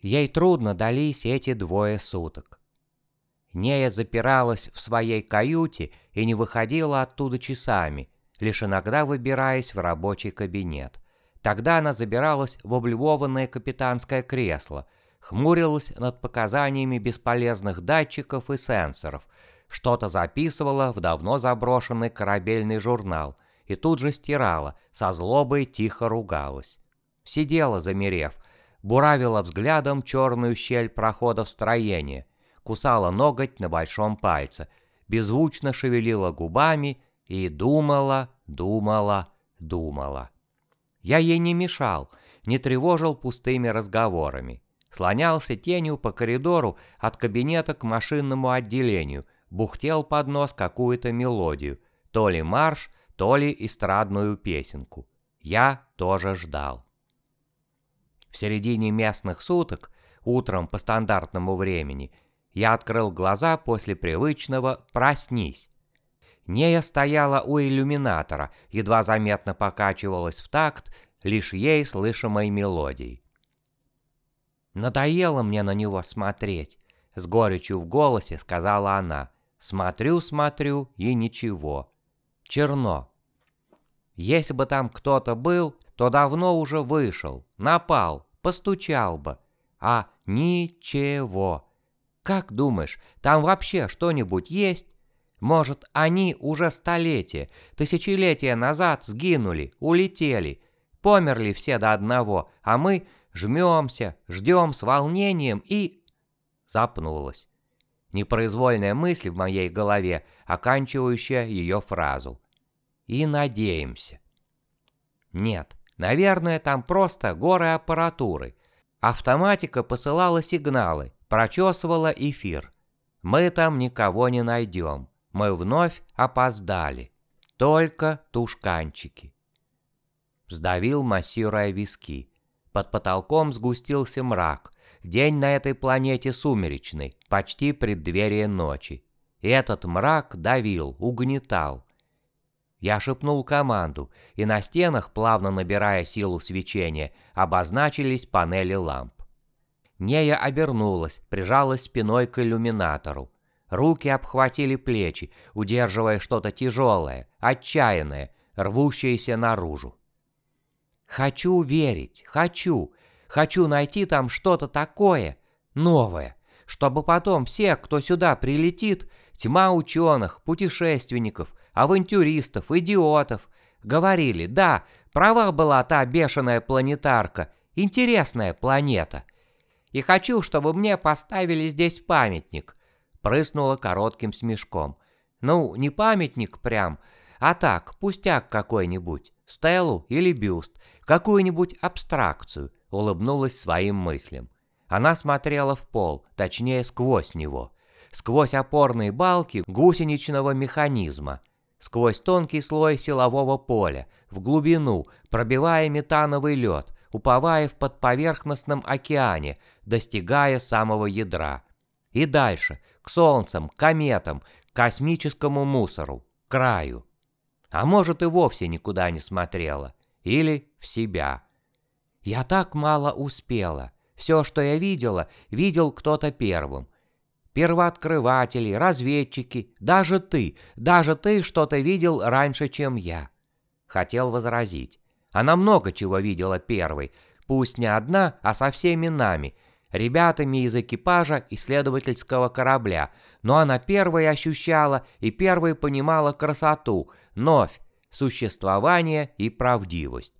Ей трудно дались эти двое суток. Нея запиралась в своей каюте и не выходила оттуда часами, лишь иногда выбираясь в рабочий кабинет. Тогда она забиралась в облюбованное капитанское кресло, хмурилась над показаниями бесполезных датчиков и сенсоров, что-то записывала в давно заброшенный корабельный журнал и тут же стирала, со злобой тихо ругалась. Сидела, замерев, буравила взглядом черную щель прохода в строение, кусала ноготь на большом пальце, беззвучно шевелила губами и думала, думала, думала. Я ей не мешал, не тревожил пустыми разговорами. Слонялся тенью по коридору от кабинета к машинному отделению, бухтел под нос какую-то мелодию, то ли марш, то ли эстрадную песенку. Я тоже ждал. В середине местных суток, утром по стандартному времени, я открыл глаза после привычного «проснись». Нея стояла у иллюминатора, едва заметно покачивалась в такт, лишь ей слышимой мелодией. «Надоело мне на него смотреть», — с горечью в голосе сказала она. «Смотрю, смотрю, и ничего. Черно. Если бы там кто-то был, то давно уже вышел, напал, постучал бы. А ничего. Как думаешь, там вообще что-нибудь есть? Может, они уже столетия, тысячелетия назад сгинули, улетели, померли все до одного, а мы жмемся, ждем с волнением и...» Запнулась. Непроизвольная мысль в моей голове, оканчивающая ее фразу. «И надеемся». Нет, наверное, там просто горы аппаратуры. Автоматика посылала сигналы, прочесывала эфир. Мы там никого не найдем мы вновь опоздали. Только тушканчики. Сдавил, массируя виски. Под потолком сгустился мрак. День на этой планете сумеречный, почти преддверие ночи. И этот мрак давил, угнетал. Я шепнул команду, и на стенах, плавно набирая силу свечения, обозначились панели ламп. Нея обернулась, прижалась спиной к иллюминатору. Руки обхватили плечи, удерживая что-то тяжелое, отчаянное, рвущееся наружу. «Хочу верить, хочу, хочу найти там что-то такое, новое, чтобы потом все, кто сюда прилетит, тьма ученых, путешественников, авантюристов, идиотов, говорили, да, права была та бешеная планетарка, интересная планета. И хочу, чтобы мне поставили здесь памятник, прыснула коротким смешком. «Ну, не памятник прям, а так, пустяк какой-нибудь, стелу или бюст, какую-нибудь абстракцию», улыбнулась своим мыслям. Она смотрела в пол, точнее сквозь него, сквозь опорные балки гусеничного механизма, сквозь тонкий слой силового поля, в глубину, пробивая метановый лед, уповая в подповерхностном океане, достигая самого ядра. И дальше, к солнцам, кометам, космическому мусору, краю. А может и вовсе никуда не смотрела. Или в себя. Я так мало успела. Все, что я видела, видел кто-то первым. Первооткрыватели, разведчики, даже ты, даже ты что-то видел раньше, чем я. Хотел возразить. Она много чего видела первой, пусть не одна, а со всеми нами – ребятами из экипажа исследовательского корабля, но она первой ощущала и первой понимала красоту, новь, существование и правдивость.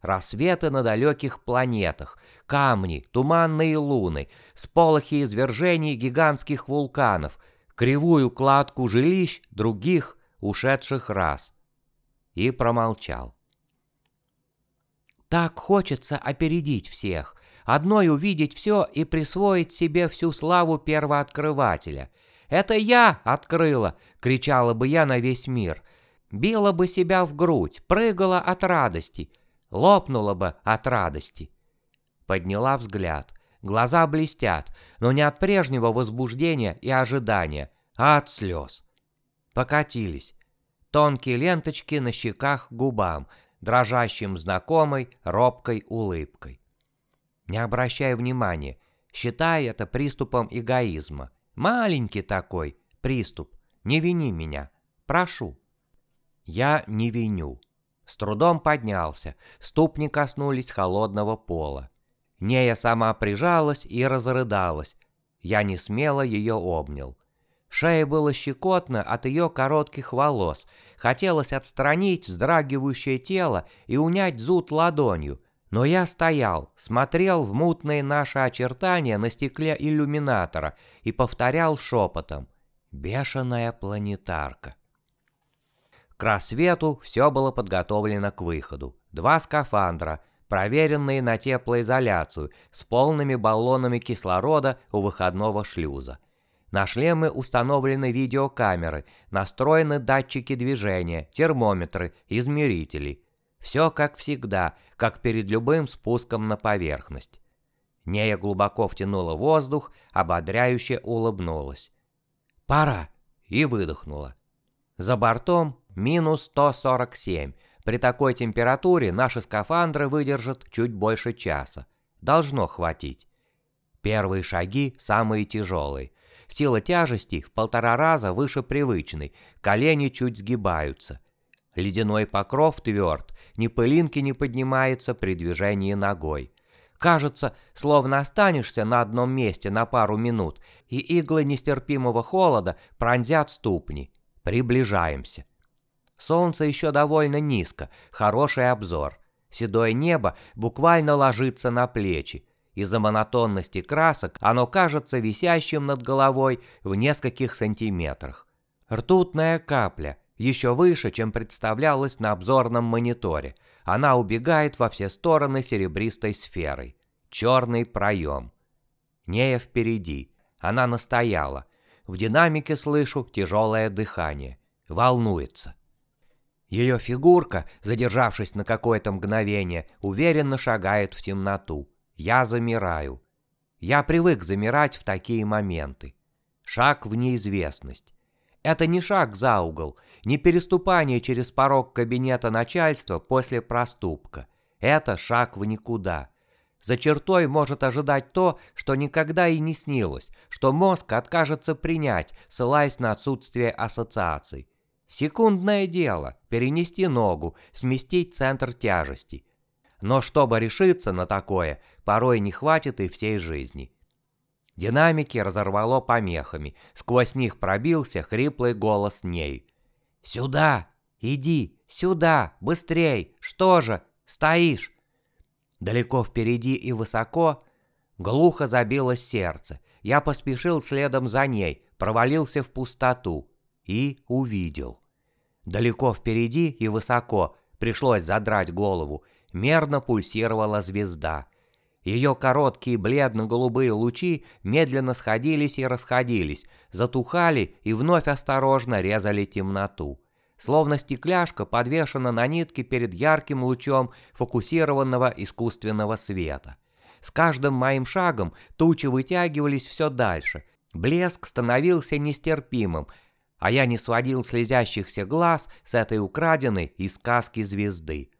Рассветы на далеких планетах, камни, туманные луны, сполохи извержений гигантских вулканов, кривую кладку жилищ других ушедших рас. И промолчал. Так хочется опередить всех, одной увидеть все и присвоить себе всю славу первооткрывателя. «Это я открыла!» — кричала бы я на весь мир. Била бы себя в грудь, прыгала от радости, лопнула бы от радости. Подняла взгляд. Глаза блестят, но не от прежнего возбуждения и ожидания, а от слез. Покатились. Тонкие ленточки на щеках губам, дрожащим знакомой робкой улыбкой. Не обращая внимания, считая это приступом эгоизма. Маленький такой приступ. Не вини меня. Прошу. Я не виню. С трудом поднялся, ступни коснулись холодного пола. Нея сама прижалась и разрыдалась. Я не смело ее обнял. Шея было щекотно от ее коротких волос. Хотелось отстранить вздрагивающее тело и унять зуд ладонью. Но я стоял, смотрел в мутные наши очертания на стекле иллюминатора и повторял шепотом «Бешеная планетарка». К рассвету все было подготовлено к выходу. Два скафандра, проверенные на теплоизоляцию, с полными баллонами кислорода у выходного шлюза. На шлемы установлены видеокамеры, настроены датчики движения, термометры, измерители. Все как всегда, как перед любым спуском на поверхность. Нея глубоко втянула воздух, ободряюще улыбнулась. «Пора!» и выдохнула. За бортом минус 147. При такой температуре наши скафандры выдержат чуть больше часа. Должно хватить. Первые шаги самые тяжелые. Сила тяжести в полтора раза выше привычной, колени чуть сгибаются. Ледяной покров тверд, ни пылинки не поднимается при движении ногой. Кажется, словно останешься на одном месте на пару минут, и иглы нестерпимого холода пронзят ступни. Приближаемся. Солнце еще довольно низко, хороший обзор. Седое небо буквально ложится на плечи. Из-за монотонности красок оно кажется висящим над головой в нескольких сантиметрах. Ртутная капля, еще выше, чем представлялось на обзорном мониторе. Она убегает во все стороны серебристой сферой. Черный проем. Нея впереди. Она настояла. В динамике слышу тяжелое дыхание. Волнуется. Ее фигурка, задержавшись на какое-то мгновение, уверенно шагает в темноту. Я замираю. Я привык замирать в такие моменты. Шаг в неизвестность. Это не шаг за угол, не переступание через порог кабинета начальства после проступка. Это шаг в никуда. За чертой может ожидать то, что никогда и не снилось, что мозг откажется принять, ссылаясь на отсутствие ассоциаций. Секундное дело – перенести ногу, сместить центр тяжести. Но чтобы решиться на такое, порой не хватит и всей жизни. Динамики разорвало помехами, сквозь них пробился хриплый голос ней. «Сюда! Иди! Сюда! Быстрей! Что же? Стоишь!» Далеко впереди и высоко глухо забилось сердце. Я поспешил следом за ней, провалился в пустоту и увидел. Далеко впереди и высоко пришлось задрать голову, мерно пульсировала звезда. Ее короткие бледно-голубые лучи медленно сходились и расходились, затухали и вновь осторожно резали темноту. Словно стекляшка подвешена на нитке перед ярким лучом фокусированного искусственного света. С каждым моим шагом тучи вытягивались все дальше. Блеск становился нестерпимым, а я не сводил слезящихся глаз с этой украденной из сказки звезды.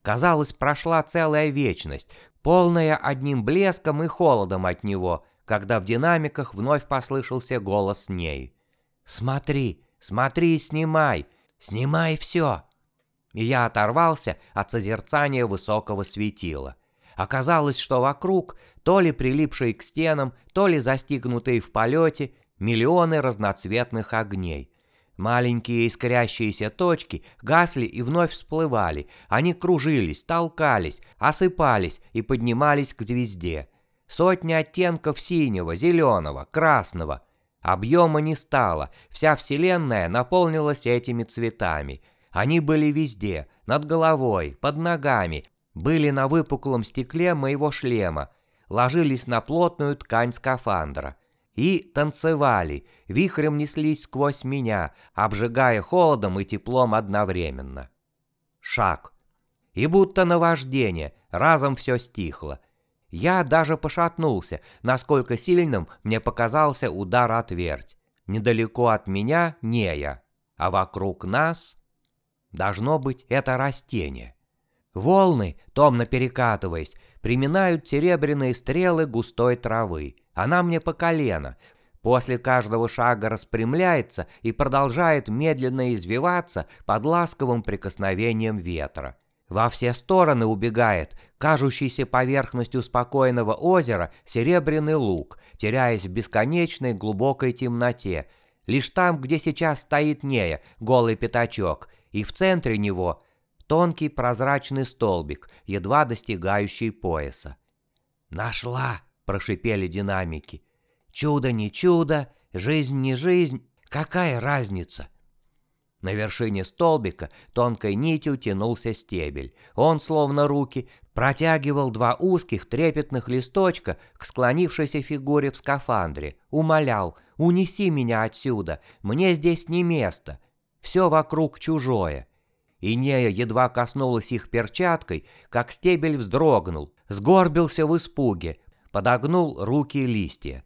Казалось, прошла целая вечность, полная одним блеском и холодом от него, когда в динамиках вновь послышался голос ней. «Смотри, смотри и снимай, снимай все!» И я оторвался от созерцания высокого светила. Оказалось, что вокруг, то ли прилипшие к стенам, то ли застигнутые в полете, миллионы разноцветных огней. Маленькие искрящиеся точки гасли и вновь всплывали. Они кружились, толкались, осыпались и поднимались к звезде. Сотни оттенков синего, зеленого, красного. Объема не стало, вся вселенная наполнилась этими цветами. Они были везде, над головой, под ногами, были на выпуклом стекле моего шлема, ложились на плотную ткань скафандра и танцевали, вихрем неслись сквозь меня, обжигая холодом и теплом одновременно. Шаг. И будто наваждение, разом все стихло. Я даже пошатнулся, насколько сильным мне показался удар отверть. Недалеко от меня Нея, а вокруг нас... Должно быть, это растение. Волны, томно перекатываясь, приминают серебряные стрелы густой травы. Она мне по колено. После каждого шага распрямляется и продолжает медленно извиваться под ласковым прикосновением ветра. Во все стороны убегает, кажущийся поверхностью спокойного озера, серебряный луг, теряясь в бесконечной глубокой темноте. Лишь там, где сейчас стоит Нея, голый пятачок, и в центре него тонкий прозрачный столбик, едва достигающий пояса. «Нашла!» – прошипели динамики. «Чудо не чудо, жизнь не жизнь, какая разница?» На вершине столбика тонкой нитью тянулся стебель. Он, словно руки, протягивал два узких трепетных листочка к склонившейся фигуре в скафандре. Умолял, унеси меня отсюда, мне здесь не место. Все вокруг чужое. Инея едва коснулась их перчаткой, как стебель вздрогнул, сгорбился в испуге, подогнул руки и листья.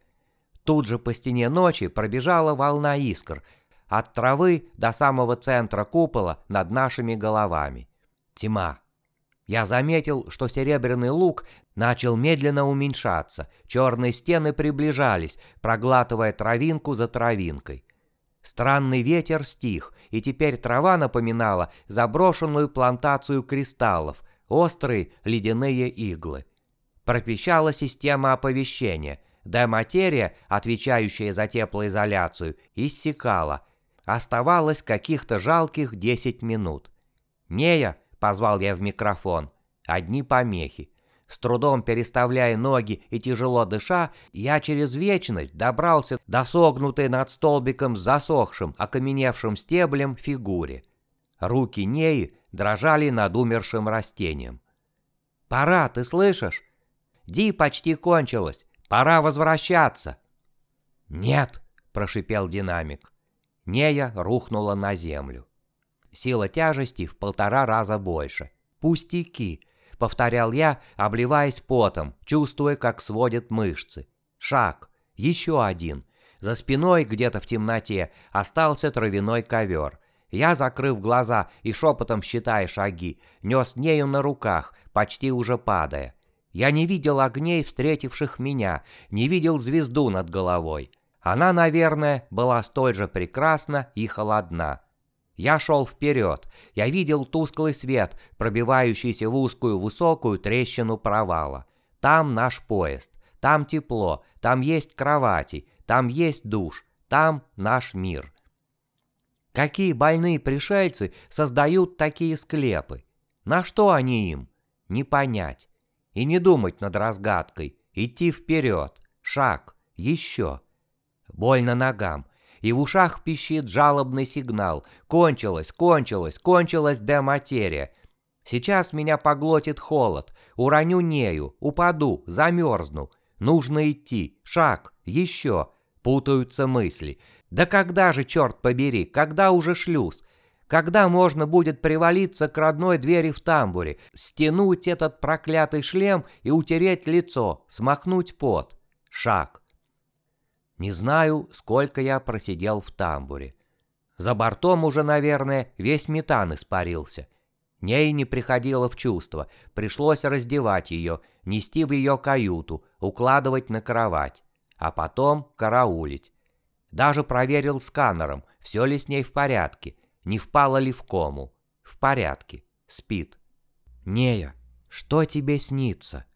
Тут же по стене ночи пробежала волна искр — от травы до самого центра купола над нашими головами. Тьма. Я заметил, что серебряный лук начал медленно уменьшаться, черные стены приближались, проглатывая травинку за травинкой. Странный ветер стих, и теперь трава напоминала заброшенную плантацию кристаллов, острые ледяные иглы. Пропищала система оповещения, да материя, отвечающая за теплоизоляцию, иссякала – Оставалось каких-то жалких десять минут. «Нея!» — позвал я в микрофон. Одни помехи. С трудом переставляя ноги и тяжело дыша, я через вечность добрался до согнутой над столбиком засохшим, окаменевшим стеблем фигуре. Руки Неи дрожали над умершим растением. «Пора, ты слышишь? Ди почти кончилась. Пора возвращаться!» «Нет!» – прошипел динамик. Нея рухнула на землю. Сила тяжести в полтора раза больше. «Пустяки!» — повторял я, обливаясь потом, чувствуя, как сводят мышцы. Шаг. Еще один. За спиной, где-то в темноте, остался травяной ковер. Я, закрыв глаза и шепотом считая шаги, нес нею на руках, почти уже падая. Я не видел огней, встретивших меня, не видел звезду над головой. Она, наверное, была столь же прекрасна и холодна. Я шел вперед. Я видел тусклый свет, пробивающийся в узкую высокую трещину провала. Там наш поезд. Там тепло. Там есть кровати. Там есть душ. Там наш мир. Какие больные пришельцы создают такие склепы? На что они им? Не понять. И не думать над разгадкой. Идти вперед. Шаг. Еще. Больно ногам. И в ушах пищит жалобный сигнал. Кончилось, кончилось, кончилась дематерия. Сейчас меня поглотит холод. Уроню нею, упаду, замерзну. Нужно идти. Шаг, еще. Путаются мысли. Да когда же, черт побери, когда уже шлюз? Когда можно будет привалиться к родной двери в тамбуре, стянуть этот проклятый шлем и утереть лицо, смахнуть пот? Шаг. Не знаю, сколько я просидел в тамбуре. За бортом уже, наверное, весь метан испарился. Ней не приходило в чувство, пришлось раздевать ее, нести в ее каюту, укладывать на кровать, а потом караулить. Даже проверил сканером, все ли с ней в порядке, не впала ли в кому. В порядке, спит. «Нея, что тебе снится?»